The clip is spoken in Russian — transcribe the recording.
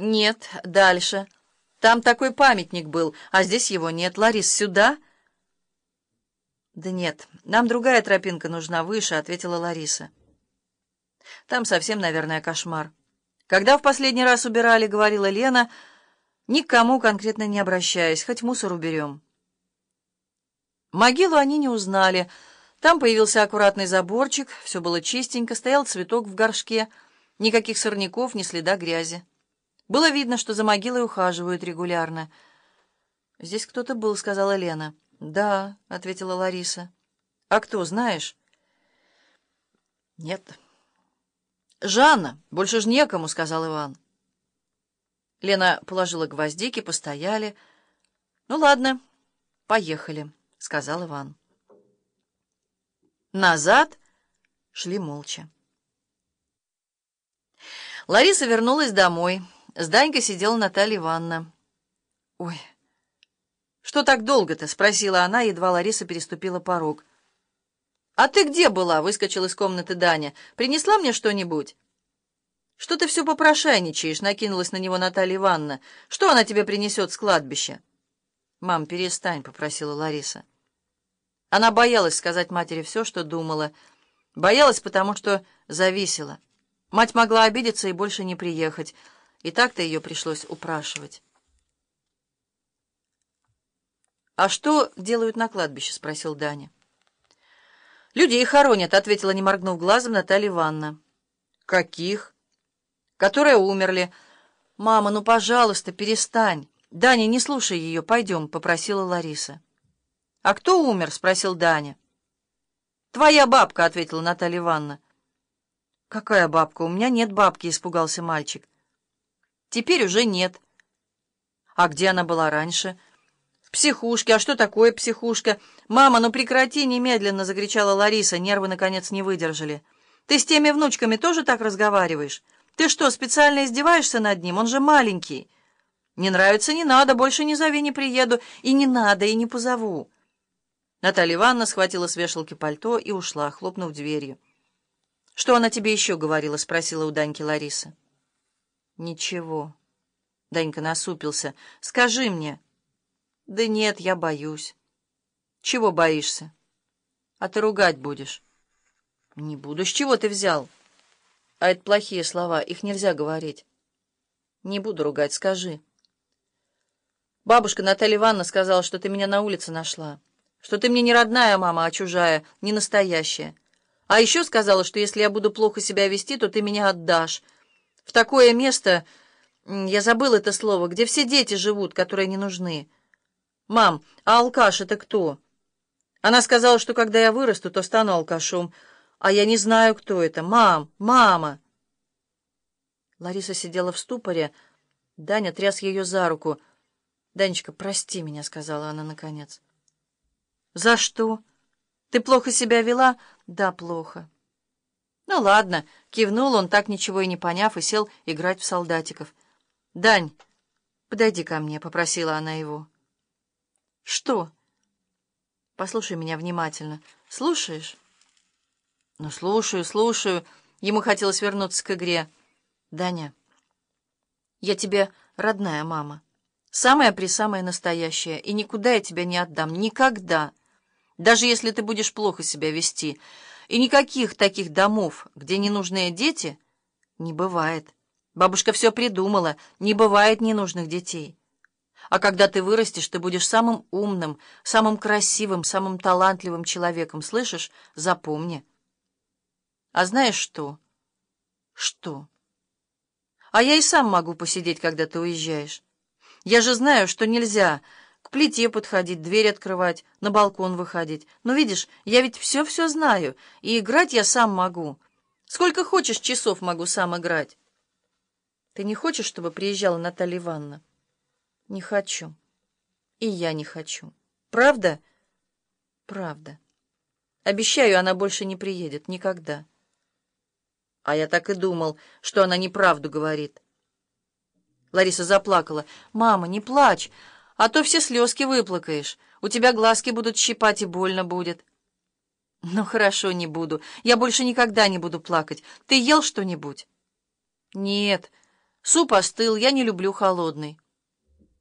Нет, дальше. Там такой памятник был, а здесь его нет. Ларис, сюда? Да нет, нам другая тропинка нужна, выше, ответила Лариса. Там совсем, наверное, кошмар. Когда в последний раз убирали, говорила Лена, никому конкретно не обращаясь, хоть мусор уберем. Могилу они не узнали. Там появился аккуратный заборчик, все было чистенько, стоял цветок в горшке, никаких сорняков, ни следа грязи. Было видно, что за могилой ухаживают регулярно. «Здесь кто-то был», — сказала Лена. «Да», — ответила Лариса. «А кто, знаешь?» «Нет». «Жанна, больше ж некому», — сказал Иван. Лена положила гвоздики, постояли. «Ну ладно, поехали», — сказал Иван. Назад шли молча. Лариса вернулась домой. С Данькой сидела Наталья Ивановна. «Ой, что так долго-то?» — спросила она, едва Лариса переступила порог. «А ты где была?» — выскочил из комнаты Даня. «Принесла мне что-нибудь?» «Что ты все попрошайничаешь?» — накинулась на него Наталья Ивановна. «Что она тебе принесет с кладбища?» «Мам, перестань», — попросила Лариса. Она боялась сказать матери все, что думала. Боялась, потому что зависела. Мать могла обидеться и больше не приехать. И так-то ее пришлось упрашивать. «А что делают на кладбище?» — спросил Даня. «Людей хоронят», — ответила, не моргнув глазом, Наталья Ивановна. «Каких?» «Которые умерли». «Мама, ну, пожалуйста, перестань». «Даня, не слушай ее, пойдем», — попросила Лариса. «А кто умер?» — спросил Даня. «Твоя бабка», — ответила Наталья Ивановна. «Какая бабка? У меня нет бабки», — испугался мальчик. Теперь уже нет. А где она была раньше? В психушке. А что такое психушка? Мама, ну прекрати немедленно, закричала Лариса. Нервы, наконец, не выдержали. Ты с теми внучками тоже так разговариваешь? Ты что, специально издеваешься над ним? Он же маленький. Не нравится, не надо, больше не зови, не приеду. И не надо, и не позову. Наталья Ивановна схватила с вешалки пальто и ушла, хлопнув дверью. «Что она тебе еще говорила?» — спросила у Даньки Лариса. «Ничего». Данька насупился. «Скажи мне». «Да нет, я боюсь». «Чего боишься?» «А ты ругать будешь». «Не буду. С чего ты взял?» «А это плохие слова, их нельзя говорить». «Не буду ругать, скажи». «Бабушка Наталья Ивановна сказала, что ты меня на улице нашла, что ты мне не родная мама, а чужая, не настоящая. А еще сказала, что если я буду плохо себя вести, то ты меня отдашь» в такое место, я забыл это слово, где все дети живут, которые не нужны. Мам, а алкаш это кто? Она сказала, что когда я вырасту, то стану алкашом, а я не знаю, кто это. Мам, мама! Лариса сидела в ступоре. Даня тряс ее за руку. «Данечка, прости меня», — сказала она наконец. «За что? Ты плохо себя вела?» «Да, плохо». «Ну ладно», — кивнул он, так ничего и не поняв, и сел играть в солдатиков. «Дань, подойди ко мне», — попросила она его. «Что?» «Послушай меня внимательно. Слушаешь?» «Ну, слушаю, слушаю». Ему хотелось вернуться к игре. «Даня, я тебе родная мама. Самая-присамая настоящая, и никуда я тебя не отдам. Никогда. Даже если ты будешь плохо себя вести». И никаких таких домов, где ненужные дети, не бывает. Бабушка все придумала, не бывает ненужных детей. А когда ты вырастешь, ты будешь самым умным, самым красивым, самым талантливым человеком, слышишь? Запомни. А знаешь что? Что? А я и сам могу посидеть, когда ты уезжаешь. Я же знаю, что нельзя плите подходить, дверь открывать, на балкон выходить. Но видишь, я ведь все-все знаю, и играть я сам могу. Сколько хочешь часов могу сам играть. Ты не хочешь, чтобы приезжала Наталья Ивановна? Не хочу. И я не хочу. Правда? Правда. Обещаю, она больше не приедет. Никогда. А я так и думал, что она неправду говорит. Лариса заплакала. «Мама, не плачь!» А то все слезки выплакаешь. У тебя глазки будут щипать и больно будет. Ну, хорошо, не буду. Я больше никогда не буду плакать. Ты ел что-нибудь? Нет. Суп остыл, я не люблю холодный.